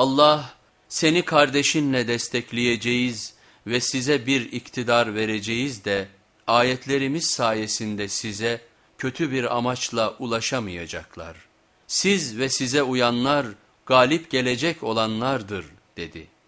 Allah seni kardeşinle destekleyeceğiz ve size bir iktidar vereceğiz de ayetlerimiz sayesinde size kötü bir amaçla ulaşamayacaklar. Siz ve size uyanlar galip gelecek olanlardır dedi.''